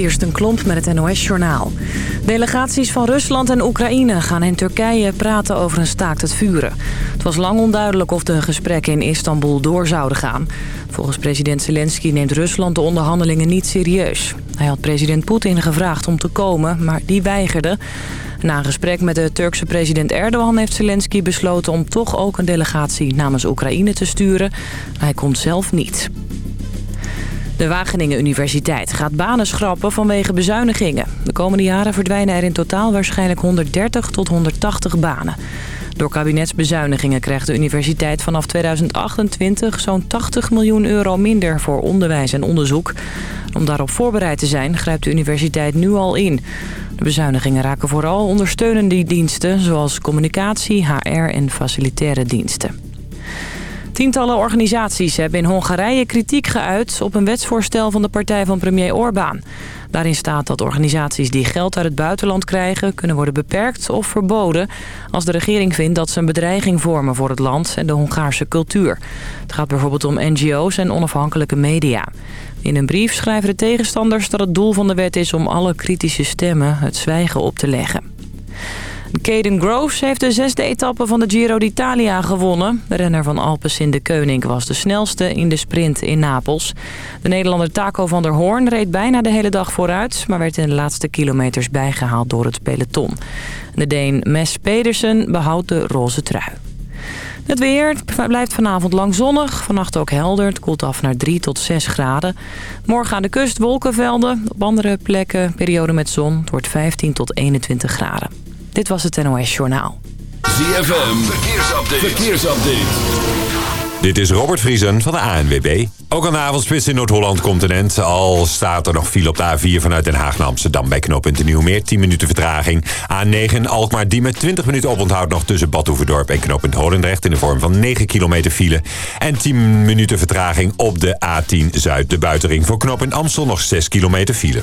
Kirsten Klomp met het NOS-journaal. Delegaties van Rusland en Oekraïne gaan in Turkije praten over een staakt het vuren. Het was lang onduidelijk of de gesprekken in Istanbul door zouden gaan. Volgens president Zelensky neemt Rusland de onderhandelingen niet serieus. Hij had president Poetin gevraagd om te komen, maar die weigerde. Na een gesprek met de Turkse president Erdogan heeft Zelensky besloten om toch ook een delegatie namens Oekraïne te sturen. Hij komt zelf niet. De Wageningen Universiteit gaat banen schrappen vanwege bezuinigingen. De komende jaren verdwijnen er in totaal waarschijnlijk 130 tot 180 banen. Door kabinetsbezuinigingen krijgt de universiteit vanaf 2028 zo'n 80 miljoen euro minder voor onderwijs en onderzoek. Om daarop voorbereid te zijn grijpt de universiteit nu al in. De bezuinigingen raken vooral ondersteunende diensten zoals communicatie, HR en facilitaire diensten. Tientallen organisaties hebben in Hongarije kritiek geuit op een wetsvoorstel van de partij van premier Orbán. Daarin staat dat organisaties die geld uit het buitenland krijgen... kunnen worden beperkt of verboden als de regering vindt dat ze een bedreiging vormen voor het land en de Hongaarse cultuur. Het gaat bijvoorbeeld om NGO's en onafhankelijke media. In een brief schrijven de tegenstanders dat het doel van de wet is om alle kritische stemmen het zwijgen op te leggen. Caden Groves heeft de zesde etappe van de Giro d'Italia gewonnen. De renner van Alpecin de Keuning was de snelste in de sprint in Napels. De Nederlander Taco van der Hoorn reed bijna de hele dag vooruit... maar werd in de laatste kilometers bijgehaald door het peloton. De Deen Mes Pedersen behoudt de roze trui. Het weer blijft vanavond lang zonnig. Vannacht ook helder. Het koelt af naar 3 tot 6 graden. Morgen aan de kust wolkenvelden. Op andere plekken periode met zon. Het wordt 15 tot 21 graden. Dit was het NOS Journaal. ZFM, verkeersupdate. verkeersupdate. Dit is Robert Vriesen van de ANWB. Ook aan de avondspits in Noord-Holland continent. Al staat er nog file op de A4 vanuit Den Haag naar Amsterdam bij knooppunt de Nieuwmeer. 10 minuten vertraging. A9 Alkmaar die met 20 minuten oponthoud nog tussen Bad Hoeverdorp en knooppunt Holendrecht. In de vorm van 9 kilometer file. En 10 minuten vertraging op de A10 Zuid. De buitenring voor knooppunt Amstel nog 6 kilometer file.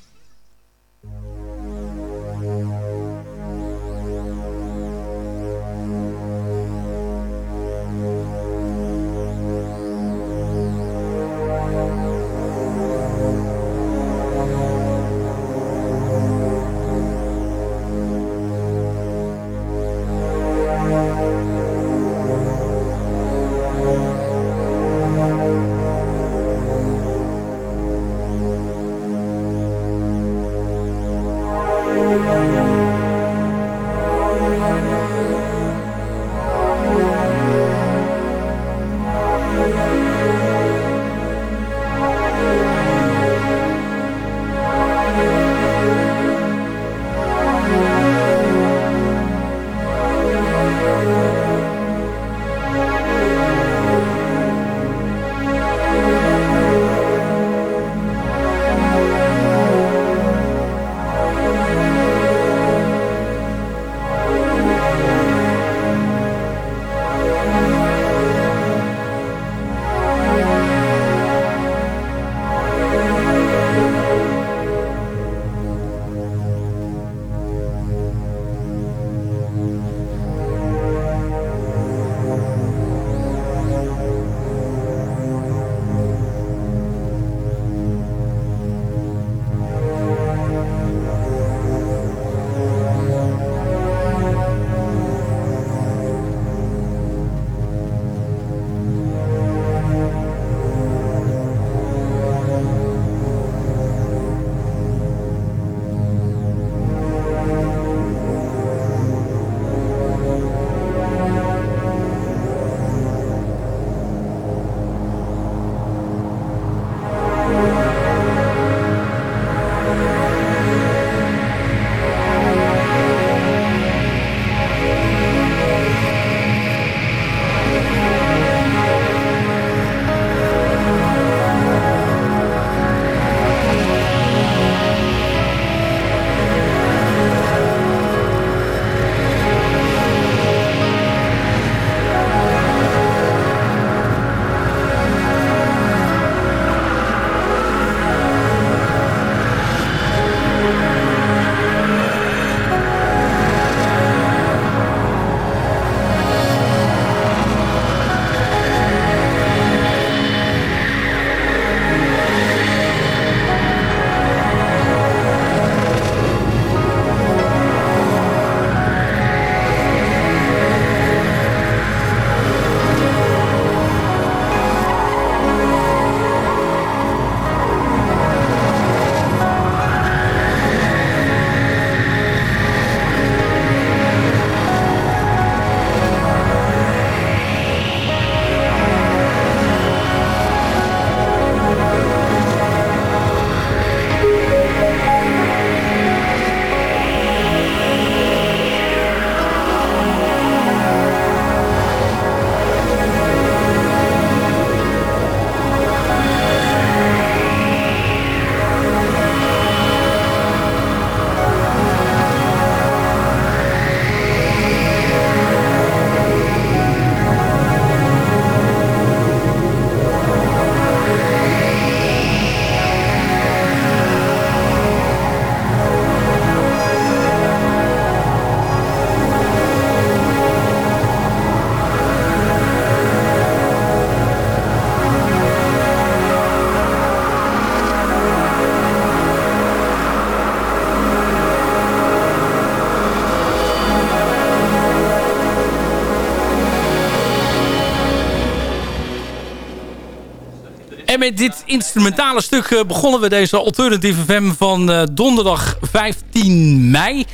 Met dit instrumentale stuk begonnen we deze Alternative FM van donderdag 15 mei.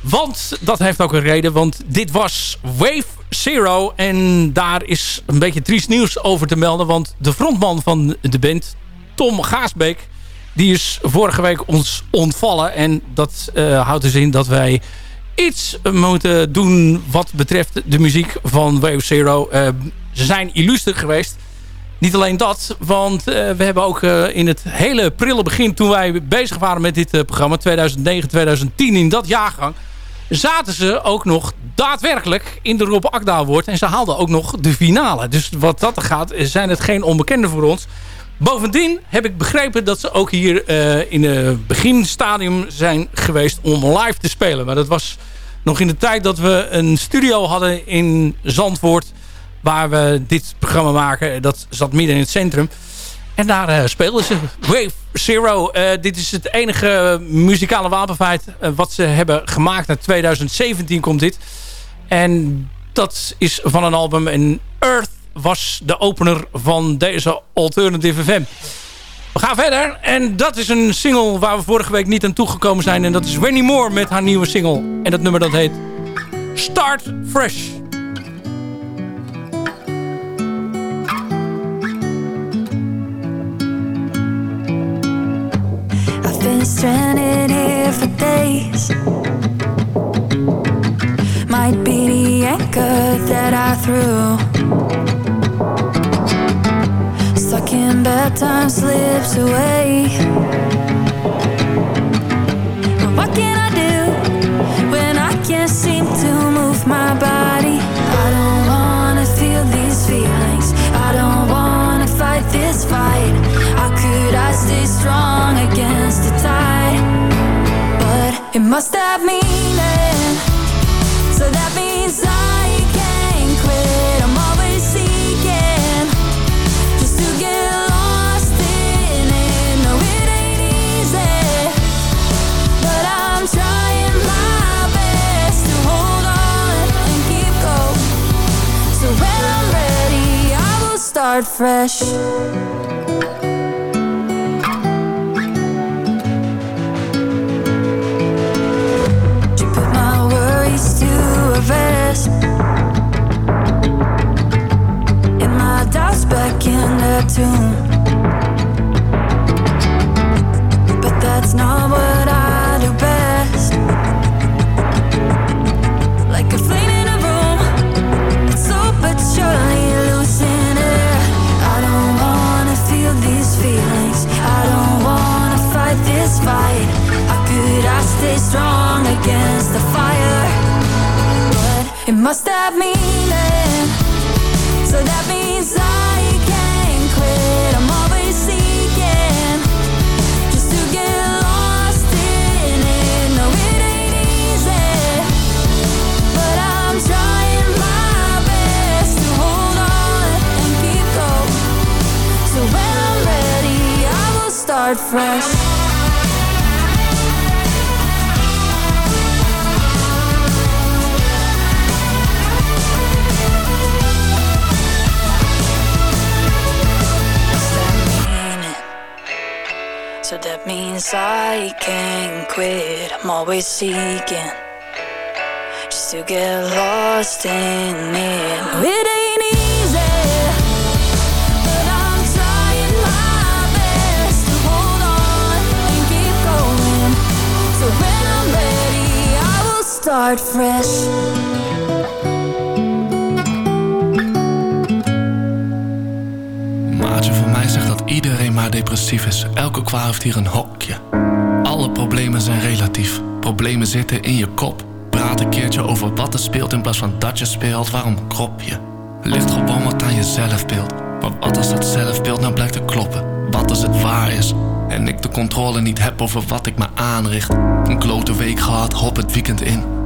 Want dat heeft ook een reden. Want dit was Wave Zero. En daar is een beetje triest nieuws over te melden. Want de frontman van de band, Tom Gaasbeek... die is vorige week ons ontvallen. En dat uh, houdt dus in dat wij iets moeten doen... wat betreft de muziek van Wave Zero. Ze zijn illuster geweest. Niet alleen dat, want uh, we hebben ook in het hele prille begin... toen wij bezig waren met dit programma, 2009-2010 in dat jaargang zaten ze ook nog daadwerkelijk in de Rob Akda wordt. En ze haalden ook nog de finale. Dus wat dat gaat, zijn het geen onbekenden voor ons. Bovendien heb ik begrepen dat ze ook hier in het beginstadium zijn geweest om live te spelen. Maar dat was nog in de tijd dat we een studio hadden in Zandvoort... waar we dit programma maken. Dat zat midden in het centrum. En daar uh, speelden ze Wave Zero. Uh, dit is het enige muzikale wapenfeit uh, wat ze hebben gemaakt. Na 2017 komt dit. En dat is van een album. En Earth was de opener van deze Alternative FM. We gaan verder. En dat is een single waar we vorige week niet aan toegekomen zijn. En dat is Wendy Moore met haar nieuwe single. En dat nummer dat heet Start Fresh. Been stranded here for days. Might be the anchor that I threw. Stuck in bad time slips away. What can I do when I can't seem to move my body? I don't wanna feel these feelings. I don't wanna fight this fight. How could I stay strong? But it must have meaning. So that means I can't quit. I'm always seeking just to get lost in it. No, it ain't easy, but I'm trying my best to hold on and keep going. So when I'm ready, I will start fresh. Always seeking just to get lost in it. It ain't easy, start fresh. Maatje van mij zegt dat iedereen maar depressief is. Elke kwaal heeft hier een hokje. Alle problemen zijn relatief. Problemen zitten in je kop. Praat een keertje over wat er speelt in plaats van dat je speelt. Waarom krop je? Ligt gewoon wat aan je zelfbeeld. Maar wat als dat zelfbeeld nou blijkt te kloppen? Wat als het waar is? En ik de controle niet heb over wat ik me aanricht. Een klote week gehad, hop het weekend in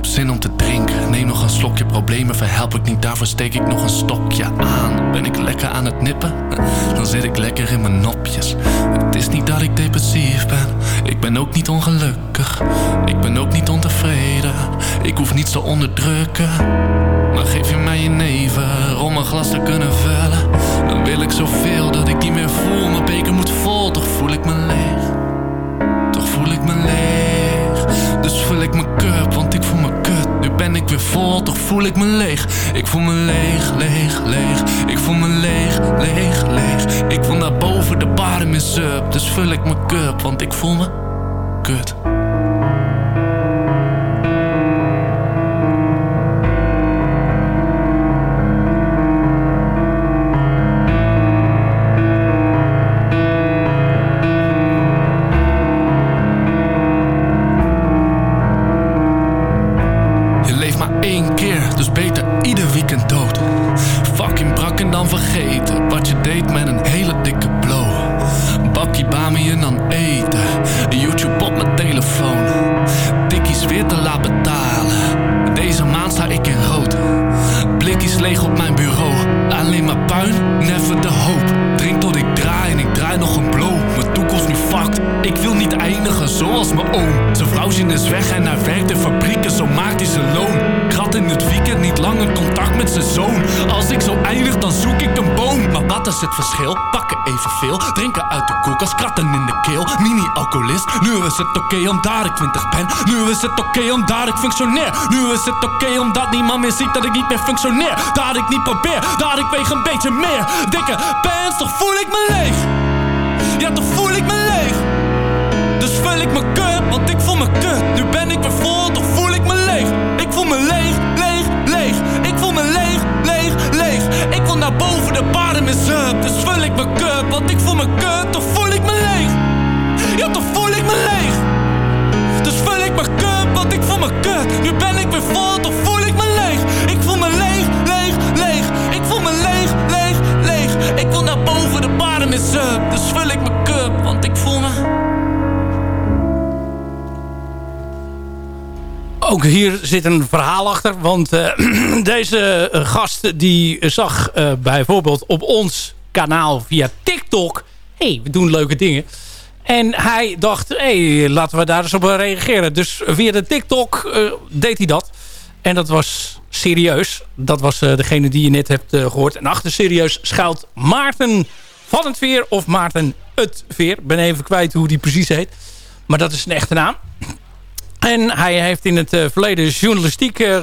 heb zin om te drinken. Neem nog een slokje, problemen verhelp ik niet. Daarvoor steek ik nog een stokje aan. Ben ik lekker aan het nippen? Dan zit ik lekker in mijn nopjes. Het is niet dat ik depressief ben. Ik ben ook niet ongelukkig. Ik ben ook niet ontevreden. Ik hoef niets te onderdrukken. Maar geef je mij je neven om een glas te kunnen vullen. Dan wil ik zoveel dat ik niet meer voel. Mijn beker moet vol, toch voel ik me leeg. Toch voel ik me leeg. Dus vul ik mijn cup, want voel me leeg, leeg, leeg. Ik voel me leeg, leeg, leeg. Ik voel naar boven de barem is up. Dus vul ik mijn cup, want ik voel me kut. Het verschil. Pakken evenveel, drinken uit de koelkast, kratten in de keel. Mini-alcoholist, nu is het oké omdat ik 20 ben. Nu is het oké omdat ik functioneer. Nu is het oké omdat niemand meer ziet dat ik niet meer functioneer. Dat ik niet probeer, dat ik weeg een beetje meer. Dikke pants, toch voel ik me leeg. Ja, toch voel ik me leeg. Nu ben ik weer vol, toch voel ik me leeg. Ik voel me leeg, leeg, leeg. Ik voel me leeg, leeg, leeg. Ik wil naar boven, de paarden is up. Dus vul ik me cup, want ik voel me kut. Toch voel ik me leeg. Ja, toch voel ik me leeg. Dus vul ik me cup, want ik voel me kut. Nu ben ik weer vol, toch voel ik me leeg. Ik voel me leeg, leeg, leeg. Ik voel me leeg, leeg, leeg. Ik wil naar boven, de paarden is up. Dus vul ik ook hier zit een verhaal achter. Want uh, deze uh, gast die zag uh, bijvoorbeeld op ons kanaal via TikTok... hey, we doen leuke dingen. En hij dacht, hey, laten we daar eens op reageren. Dus via de TikTok deed hij dat. En dat was serieus. Dat was degene die je net hebt gehoord. En achter serieus schuilt Maarten van het Veer of Maarten het Veer. ben even kwijt hoe die precies heet. Maar dat is een echte naam. En hij heeft in het uh, verleden journalistiek uh,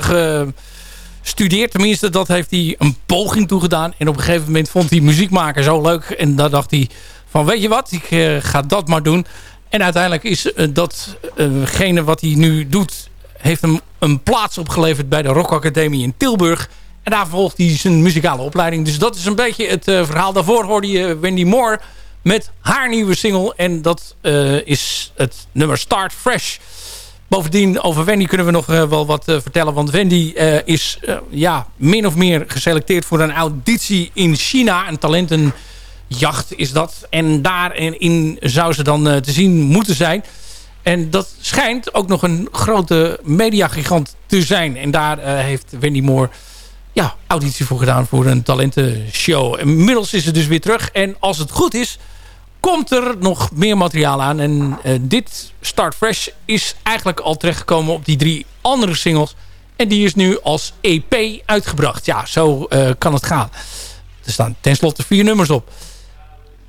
gestudeerd. Tenminste, dat heeft hij een poging toegedaan. En op een gegeven moment vond hij muziekmaker zo leuk. En daar dacht hij van, weet je wat, ik uh, ga dat maar doen. En uiteindelijk is datgene wat hij nu doet... heeft hem een plaats opgeleverd bij de Rock Academie in Tilburg. En daar volgt hij zijn muzikale opleiding. Dus dat is een beetje het verhaal. Daarvoor hoorde je Wendy Moore met haar nieuwe single. En dat is het nummer Start Fresh... Bovendien, over Wendy kunnen we nog uh, wel wat uh, vertellen. Want Wendy uh, is ja, min of meer geselecteerd voor een auditie in China. Een talentenjacht is dat. En daarin zou ze dan te zien moeten zijn. En dat schijnt ook nog een grote mediagigant te zijn. En daar heeft Wendy Moore ja, auditie voor gedaan voor een talentenshow. Inmiddels is ze dus weer terug. En als het goed is komt er nog meer materiaal aan. En uh, dit Start Fresh is eigenlijk al terechtgekomen op die drie andere singles. En die is nu als EP uitgebracht. Ja, zo uh, kan het gaan. Er staan tenslotte vier nummers op.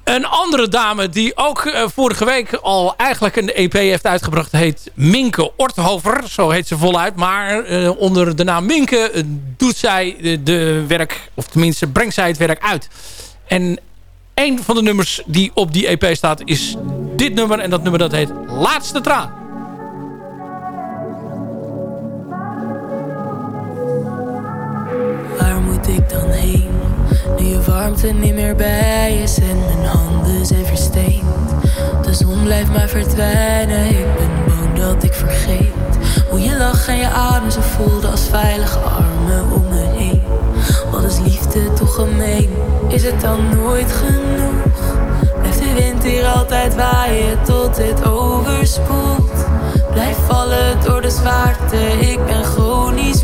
Een andere dame die ook uh, vorige week al eigenlijk een EP heeft uitgebracht... heet Minke Orthover. Zo heet ze voluit. Maar onder de naam Minke doet zij de, de werk... of tenminste brengt zij het werk uit. En een van de nummers die op die EP staat is dit nummer. En dat nummer dat heet Laatste Traan. Waar moet ik dan heen? Nu je warmte niet meer bij is en mijn handen zijn versteend. De zon blijft maar verdwijnen, ik ben bang dat ik vergeet. Hoe je lacht en je adem zo voelde als veilige armen om me. Wat is liefde toch gemeen? Is het dan nooit genoeg? Blijft de wind hier altijd waaien tot het overspoelt? Blijf vallen door de zwaarte, ik ben chronisch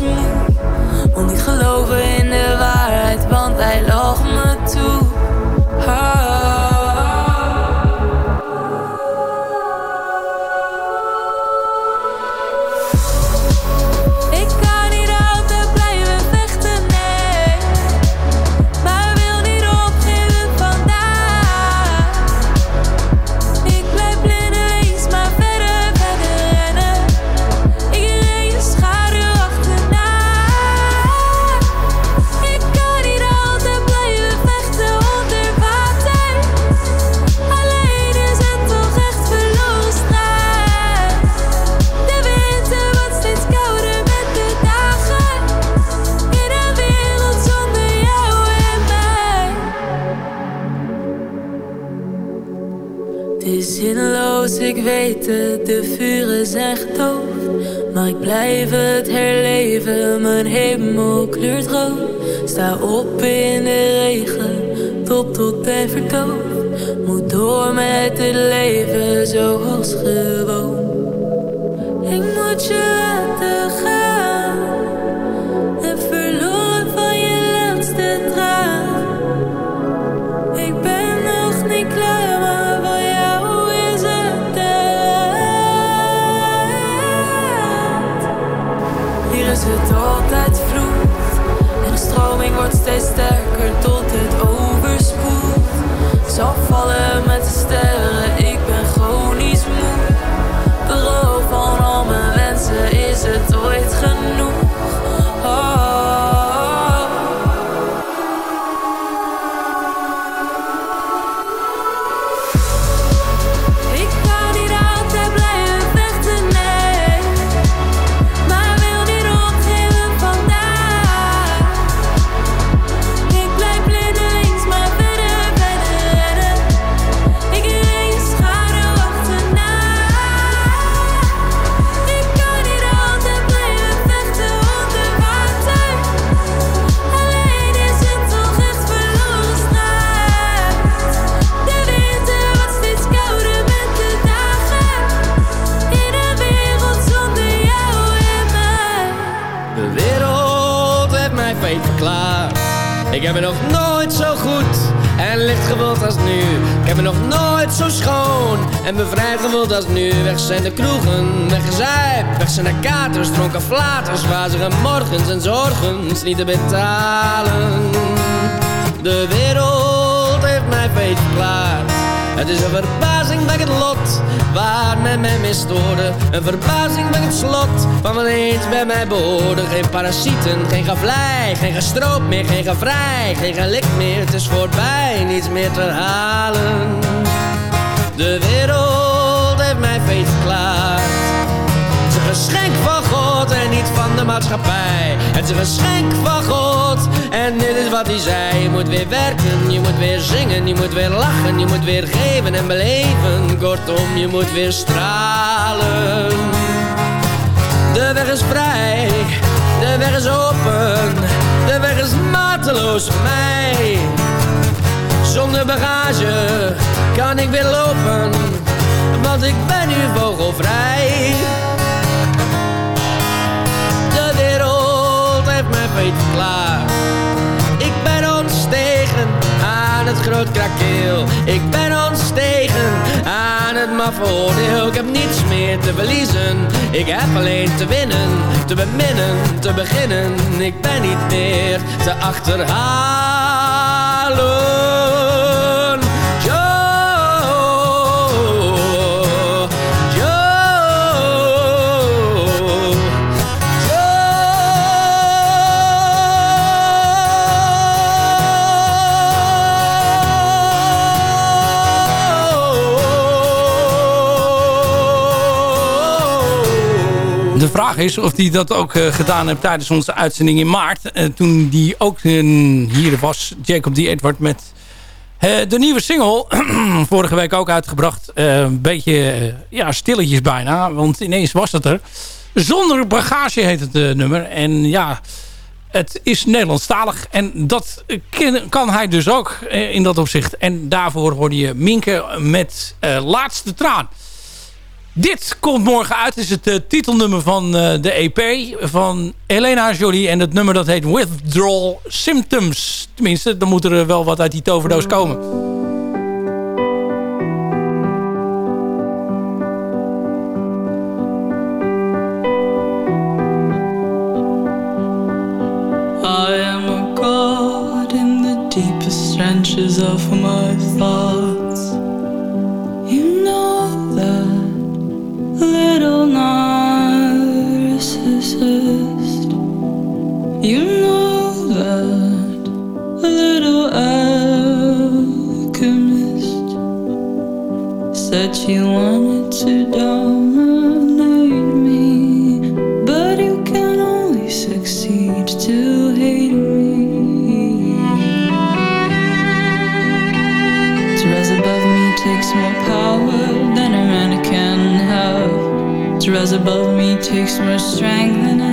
de vuren zijn gedoofd. Maar ik blijf het herleven, mijn hemel kleurt rood. Sta op in de regen, top tot en verdoofd. Moet door met het leven zoals gewoon. Zijn de katers, dronken flaters. Wazige morgens en zorgens niet te betalen. De wereld heeft mij failliet verklaard. Het is een verbazing bij het lot waar men mij misstoorde. Een verbazing bij het slot van wat eens bij mij behoorde. Geen parasieten, geen gevlei, geen gestroop meer, geen gevrij, geen gelik meer. Het is voorbij, niets meer te halen. De wereld heeft mij feest verklaard. Geschenk van God en niet van de maatschappij. Het is een geschenk van God en dit is wat hij zei. Je moet weer werken, je moet weer zingen, je moet weer lachen, je moet weer geven en beleven. Kortom, je moet weer stralen. De weg is vrij, de weg is open, de weg is mateloos voor mij. Zonder bagage kan ik weer lopen, want ik ben nu vogelvrij. Ik ben ontstegen aan het groot krakeel. Ik ben ontstegen aan het maffe Ik heb niets meer te verliezen. Ik heb alleen te winnen, te beminnen, te beginnen. Ik ben niet meer te achterhalen. De vraag is of hij dat ook eh, gedaan heeft tijdens onze uitzending in maart. Eh, toen die ook eh, hier was, Jacob D. Edward, met de nieuwe single. vorige week ook uitgebracht. Een beetje ja, stilletjes bijna, want ineens was het er. Zonder bagage heet het nummer. En ja, het is Nederlandstalig. En dat kan hij dus ook in dat opzicht. En daarvoor hoorde je Minke met Laatste Traan. Dit komt morgen uit. Het is het eh, titelnummer van eh, de EP van Elena Jolie. En het nummer dat heet Withdrawal Symptoms. Tenminste, dan moet er eh, wel wat uit die toverdoos komen. I am a god in the deepest trenches of my thoughts. little alchemist said you wanted to dominate me, but you can only succeed to hate me. To rise above me takes more power than a man can have. To rise above me takes more strength than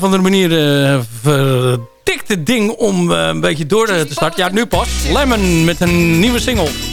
of andere manier uh, vertikt het ding om uh, een beetje door te starten. Ja, nu pas. Lemon met een nieuwe single.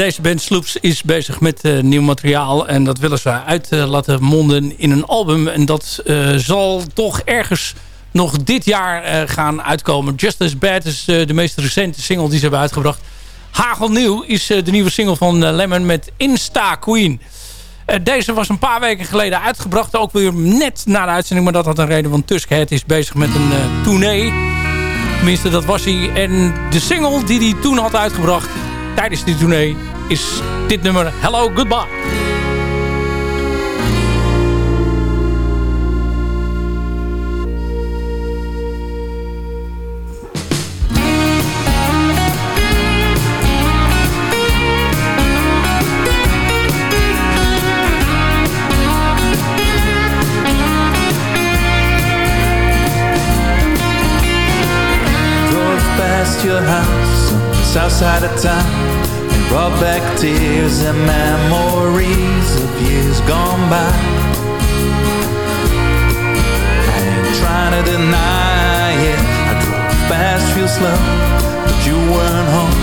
Deze band Sloops is bezig met eh, nieuw materiaal. En dat willen ze uit eh, laten monden in een album. En dat eh, zal toch ergens nog dit jaar gaan uitkomen. Just As Bad is de meest recente single die ze hebben uitgebracht. Hagelnieuw is de nieuwe single van Lemon met Insta Queen. Deze was een paar weken geleden uitgebracht. Ook weer net na de uitzending. Maar dat had een reden. Want Tuskhead is bezig met een tournee. Tenminste, dat was hij. En de single die hij toen had uitgebracht tijdens die tournee is dit nummer Hello Goodbye. South side of town and brought back tears and memories of years gone by. I ain't trying to deny it. I drove fast, real slow, but you weren't home.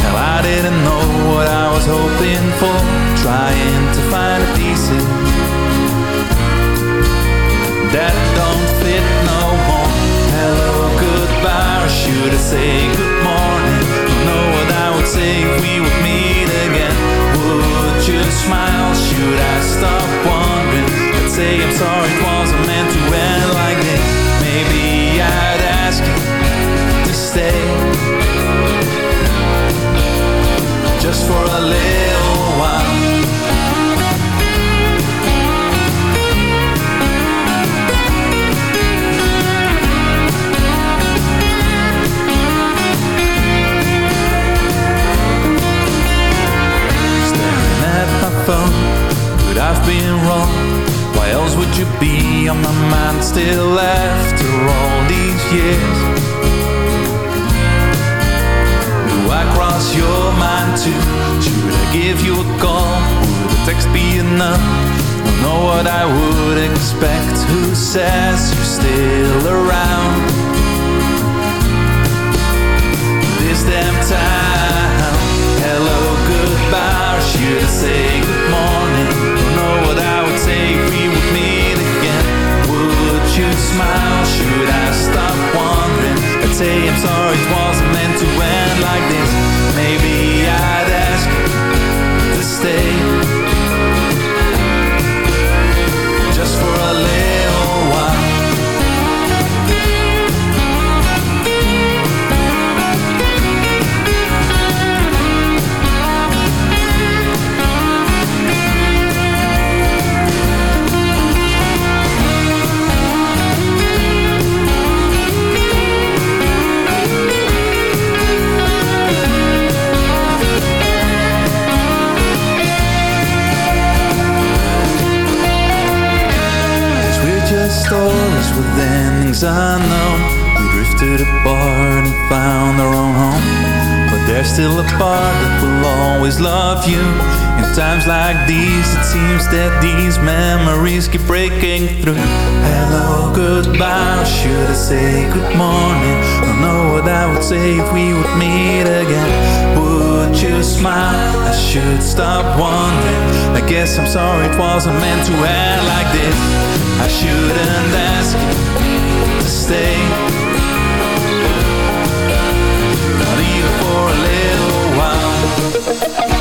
Hell, I didn't know what I was hoping for. Trying to find a piece that don't fit no more. Hello, goodbye, or should I say good morning? Sorry, me on my mind still after all these years? Do I cross your mind too? Should I give you a call? Would a text be enough? Don't know what I would expect. Who says you're still around? This damn time. Hello, goodbye. Should I say good morning? You smile? Should I stop with endings I know. We drifted apart and found our own home. But there's still a part that will always love you. In times like these it seems that these memories keep breaking through. Hello, goodbye, should I say good morning? Don't know what I would say if we would meet again. Would you smile? I should stop wondering. I guess I'm sorry it wasn't meant to end like this. I shouldn't ask you to stay. Not even for a little while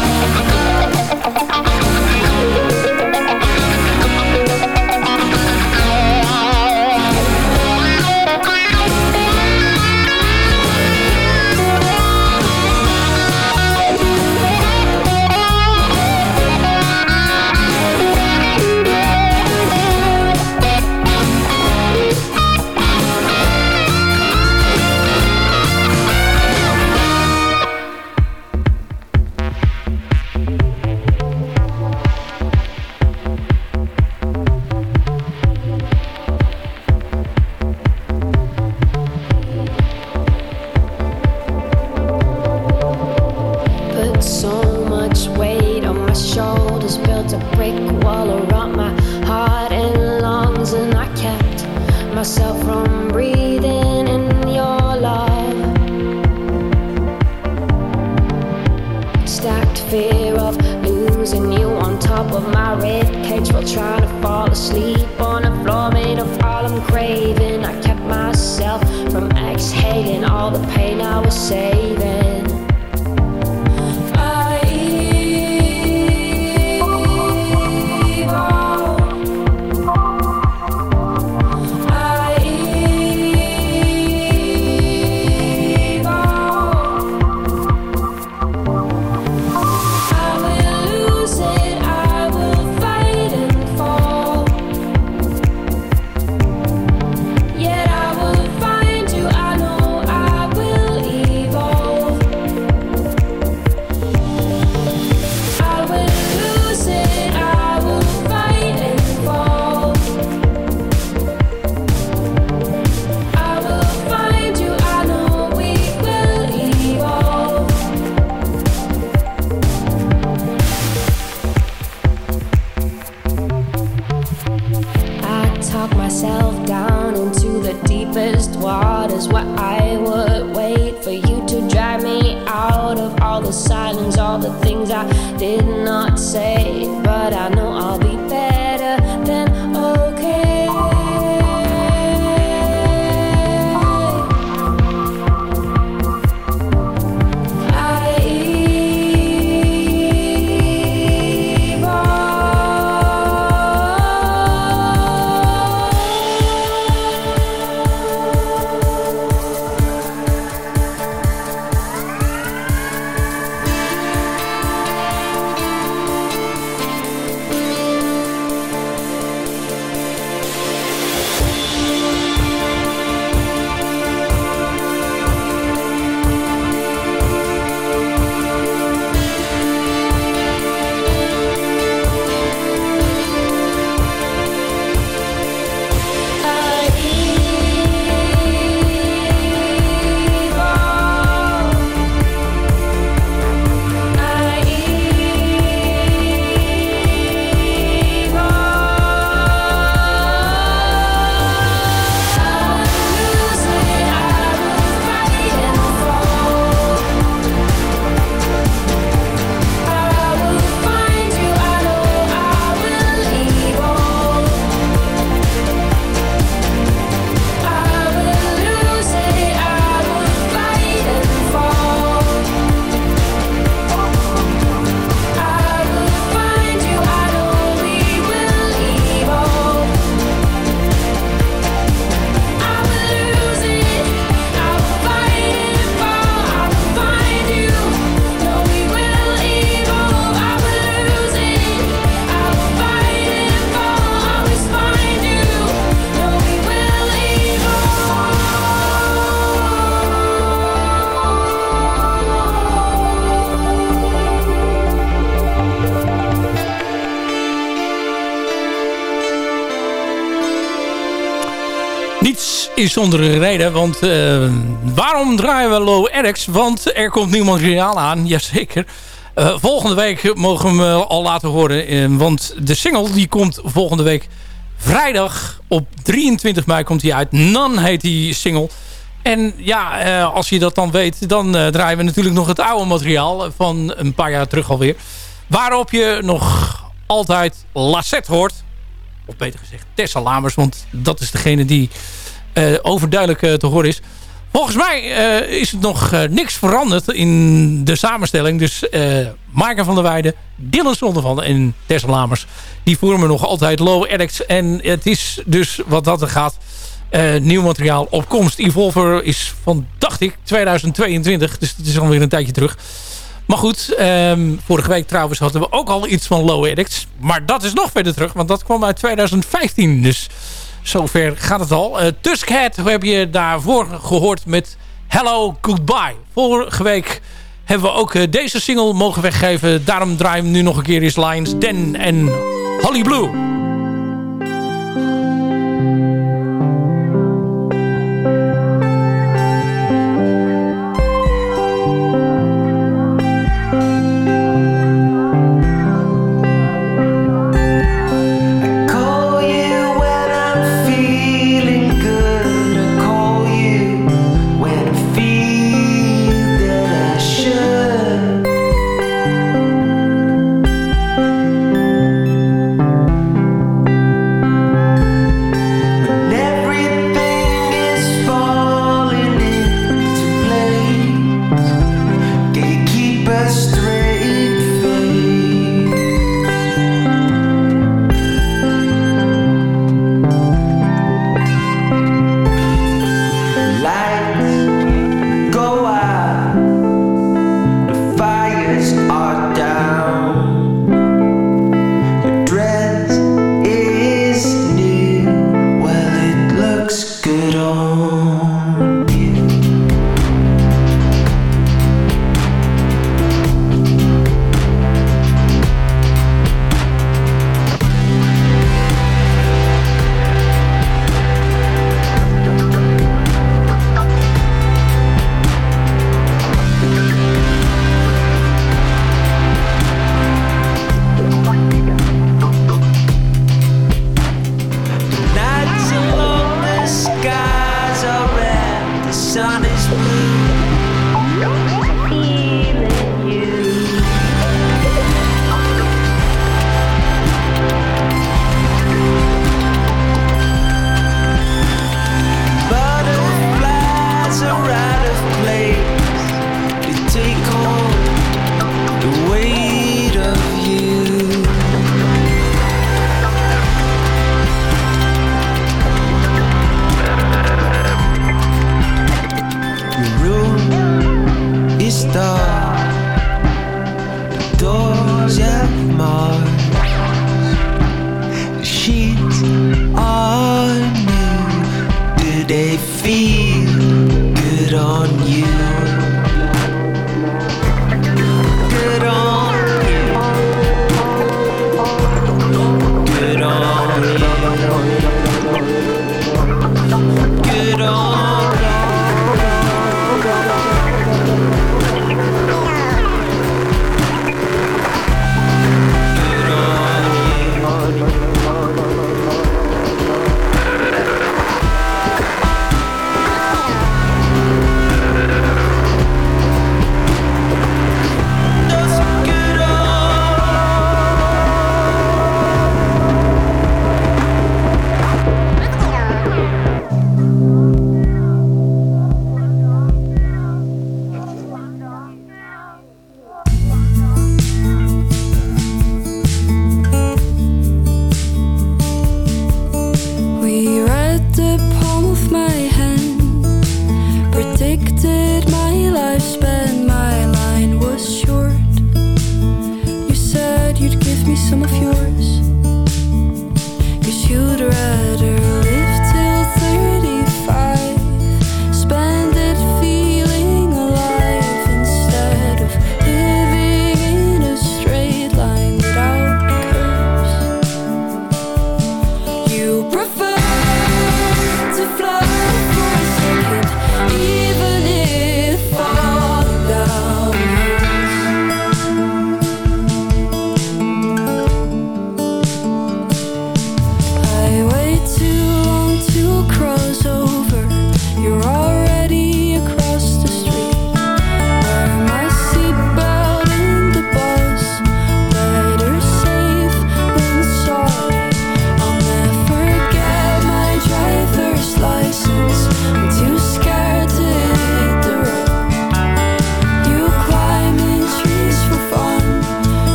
is zonder een reden. Want uh, waarom draaien we Low Eric's? Want er komt nieuw materiaal aan, jazeker. Uh, volgende week mogen we hem al laten horen. Uh, want de single die komt volgende week vrijdag op 23 mei komt hij uit. Nan heet die single. En ja, als je dat dan weet, dan draaien we natuurlijk nog het oude materiaal van een paar jaar terug alweer. Waarop je nog altijd Lassette hoort. Of beter gezegd Tessa Lamers, want dat is degene die overduidelijk uh, te horen is. Volgens mij uh, is het nog niks veranderd in de samenstelling. Dus Maaike van der Weijden, Dylan Zondervan en Tessa Lamers... die voeren nog altijd low addicts. En het is dus wat dat er gaat... nieuw materiaal op komst. Evolver is van, dacht ik, 2022. Dus het is alweer een tijdje terug. Maar goed, um, vorige week trouwens hadden we ook al iets van Low Addicts. Maar dat is nog verder terug, want dat kwam uit 2015. Dus zover gaat het al. Uh, Tuskhead heb je daarvoor gehoord met Hello Goodbye. Vorige week hebben we ook uh, deze single mogen weggeven. Daarom draaien we nu nog een keer eens Lions, Den en Holly Blue.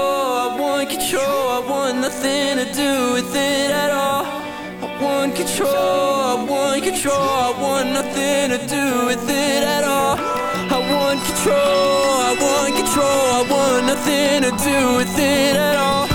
I want control, I want nothing to do with it at all. I want control, I want control, I want nothing to do with it at all. I want control, I want control, I want nothing to do with it at all.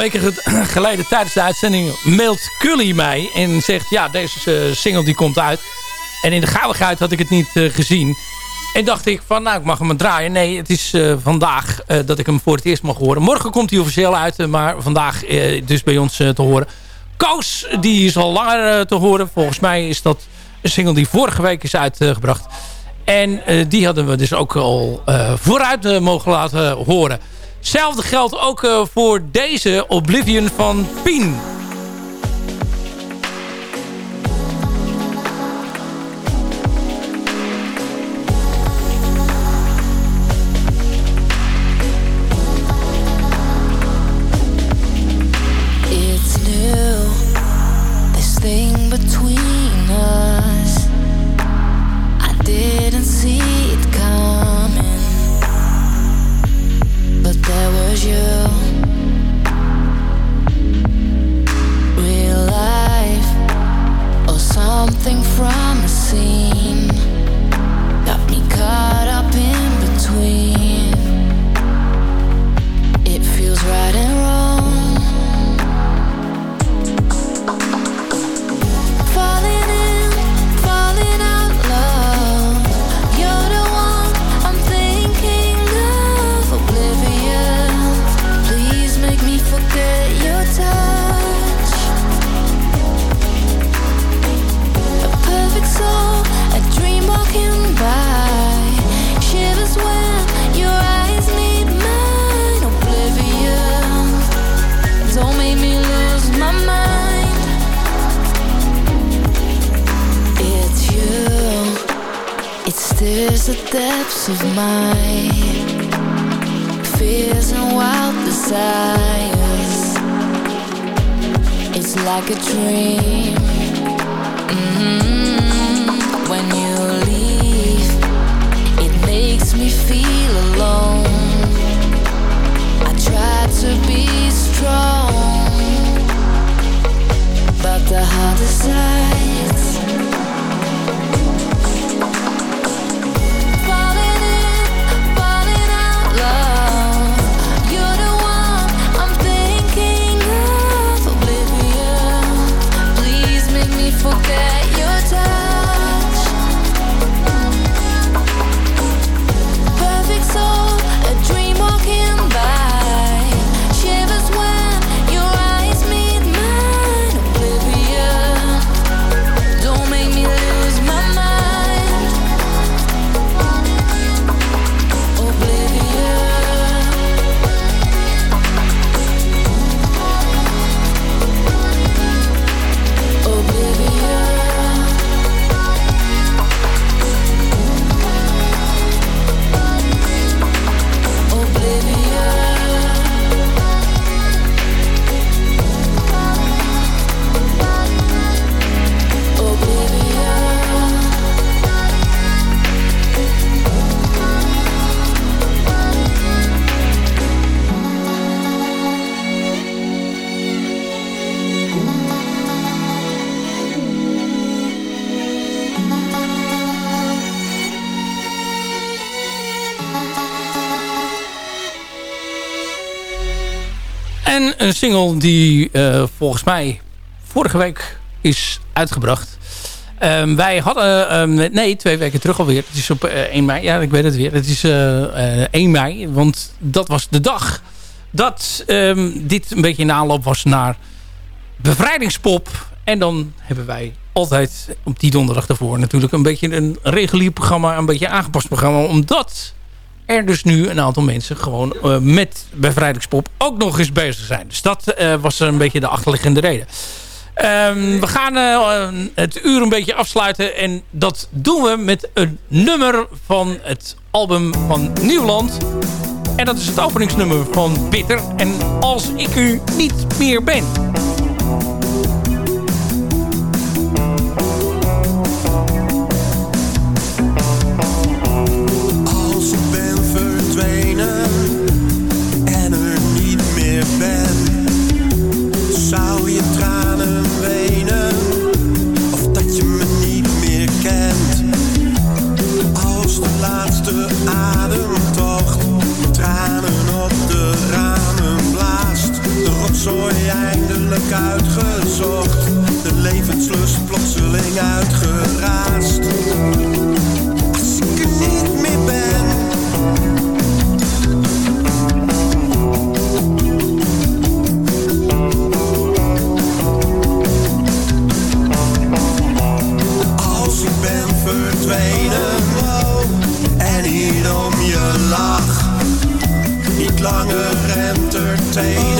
Weken geleden tijdens de uitzending mailt Cully mij en zegt... ja, deze eh, single die komt uit. En in de gauwigheid had ik het niet uh, gezien. En dacht ik van, nou, ik mag hem draaien. Nee, het is uh, vandaag dat ik hem voor het eerst mag horen. Morgen komt hij officieel uit, maar vandaag dus bij ons te horen. Koos, die is al langer te horen. Volgens mij is dat een single die vorige week is uitgebracht. En die hadden we dus ook al vooruit mogen laten horen. Hetzelfde geldt ook uh, voor deze Oblivion van Pien. chasing wild desires. It's like a dream. Mm -hmm. When you leave It makes me feel alone. I try to be strong But the heart desire een single die uh, volgens mij vorige week is uitgebracht. Um, wij hadden, um, nee, twee weken terug alweer. Het is op uh, eh, 1 mei. Ja, ik weet het weer. Het is uh, 1 mei, want dat was de dag dat um, dit een beetje een aanloop was naar bevrijdingspop. En dan hebben wij altijd op die donderdag daarvoor natuurlijk een beetje een regulier programma, een beetje aangepast programma. Omdat er dus nu een aantal mensen gewoon uh, met bevrijdingspop ook nog eens bezig zijn. Dus dat uh, was een beetje de achterliggende reden. Um, we gaan uh, het uur een beetje afsluiten. En dat doen we met een nummer van het album van Nieuwland. En dat is het openingsnummer van Bitter. En als ik u niet meer ben... uitgezocht, de levenslust plotseling uitgeraast. Als ik er niet meer ben. Als ik ben verdwenen en niet om je lach, niet langer entertainen